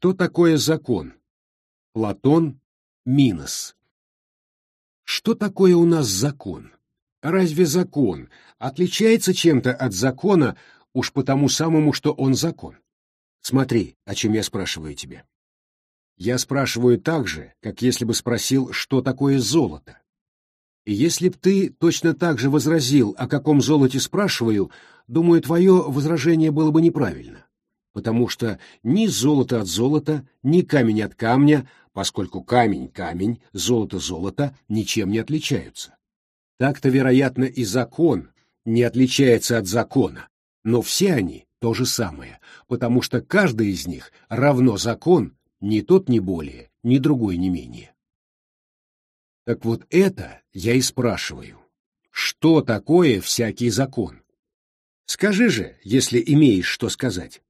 Что такое закон? Платон, Минос. Что такое у нас закон? Разве закон отличается чем-то от закона уж по тому самому, что он закон? Смотри, о чем я спрашиваю тебя. Я спрашиваю так же, как если бы спросил, что такое золото. И если б ты точно так же возразил, о каком золоте спрашиваю, думаю, твое возражение было бы неправильно. Потому что ни золото от золота, ни камень от камня, поскольку камень — камень, золото — золото, ничем не отличаются. Так-то, вероятно, и закон не отличается от закона, но все они то же самое, потому что каждый из них равно закон, ни тот не более, ни другой не менее. Так вот это я и спрашиваю. Что такое всякий закон? Скажи же, если имеешь что сказать.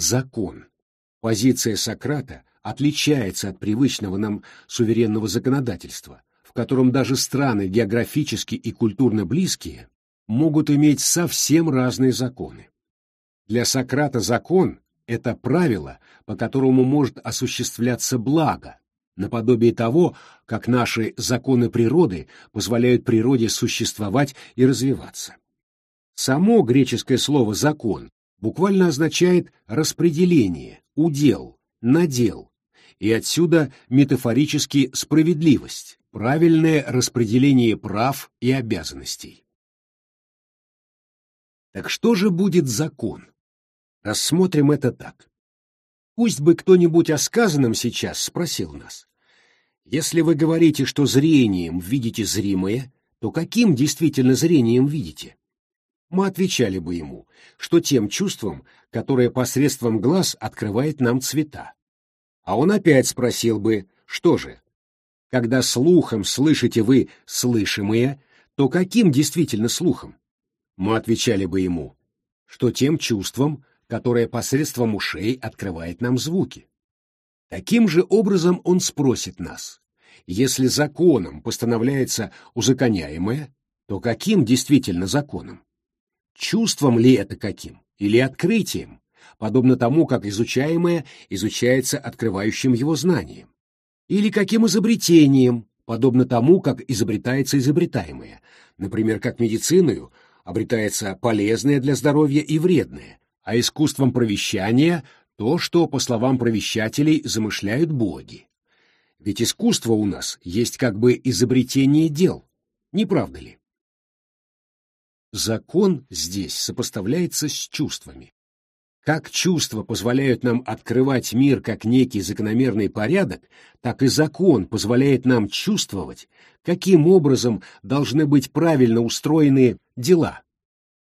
Закон. Позиция Сократа отличается от привычного нам суверенного законодательства, в котором даже страны географически и культурно близкие могут иметь совсем разные законы. Для Сократа закон — это правило, по которому может осуществляться благо, наподобие того, как наши законы природы позволяют природе существовать и развиваться. Само греческое слово «закон» буквально означает распределение, удел, надел, и отсюда метафорически справедливость, правильное распределение прав и обязанностей. Так что же будет закон? Рассмотрим это так. Пусть бы кто-нибудь о сказанном сейчас спросил нас. Если вы говорите, что зрением видите зримое, то каким действительно зрением видите? Мы отвечали бы ему, что тем чувством, которое посредством глаз открывает нам цвета. А он опять спросил бы, что же, когда слухом слышите вы слышимое, то каким действительно слухом? Мы отвечали бы ему, что тем чувством, которая посредством ушей открывает нам звуки. Таким же образом он спросит нас, если законом постановляется узаконяемое, то каким действительно законом? Чувством ли это каким? Или открытием, подобно тому, как изучаемое изучается открывающим его знанием? Или каким изобретением, подобно тому, как изобретается изобретаемое, например, как медициною обретается полезное для здоровья и вредное, а искусством провещания — то, что, по словам провещателей, замышляют боги. Ведь искусство у нас есть как бы изобретение дел, не правда ли? Закон здесь сопоставляется с чувствами. Как чувства позволяют нам открывать мир как некий закономерный порядок, так и закон позволяет нам чувствовать, каким образом должны быть правильно устроены дела.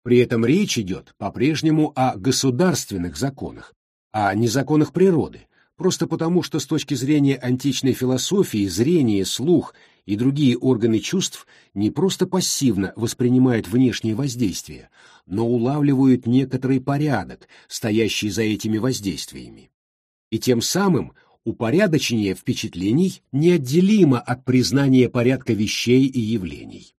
При этом речь идет по-прежнему о государственных законах, а не законах природы, просто потому что с точки зрения античной философии зрение, слух и другие органы чувств не просто пассивно воспринимают внешние воздействия, но улавливают некоторый порядок, стоящий за этими воздействиями. И тем самым упорядочение впечатлений неотделимо от признания порядка вещей и явлений.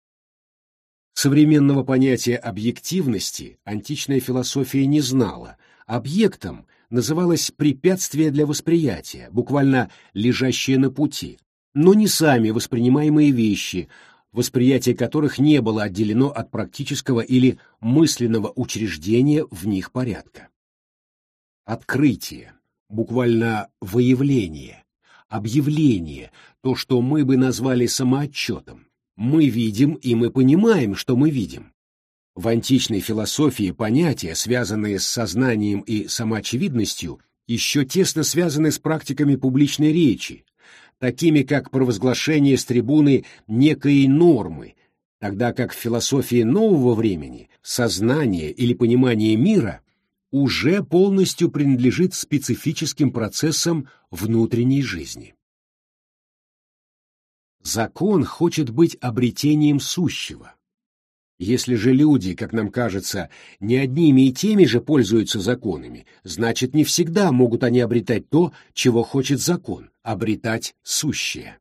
Современного понятия объективности античная философия не знала. Объектом называлось препятствие для восприятия, буквально лежащее на пути, но не сами воспринимаемые вещи, восприятие которых не было отделено от практического или мысленного учреждения в них порядка. Открытие, буквально выявление, объявление, то, что мы бы назвали самоотчетом, мы видим, и мы понимаем, что мы видим. В античной философии понятия, связанные с сознанием и самоочевидностью, еще тесно связаны с практиками публичной речи, такими как провозглашение с трибуны некой нормы, тогда как в философии нового времени сознание или понимание мира уже полностью принадлежит специфическим процессам внутренней жизни. Закон хочет быть обретением сущего. Если же люди, как нам кажется, не одними и теми же пользуются законами, значит, не всегда могут они обретать то, чего хочет закон, обретать сущее.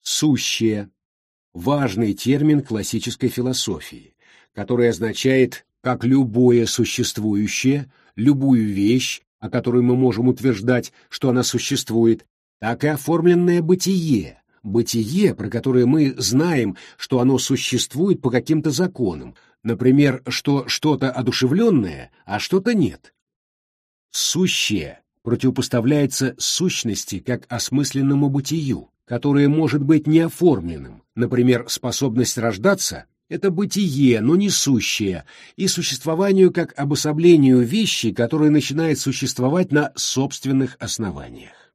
Сущее – важный термин классической философии, который означает как любое существующее, любую вещь, о которой мы можем утверждать, что она существует, так и оформленное бытие, бытие, про которое мы знаем, что оно существует по каким-то законам, например, что что-то одушевленное, а что-то нет. Сущее противопоставляется сущности как осмысленному бытию, которое может быть неоформленным, например, способность рождаться — это бытие, но не сущее, и существованию как обособлению вещи, которая начинает существовать на собственных основаниях.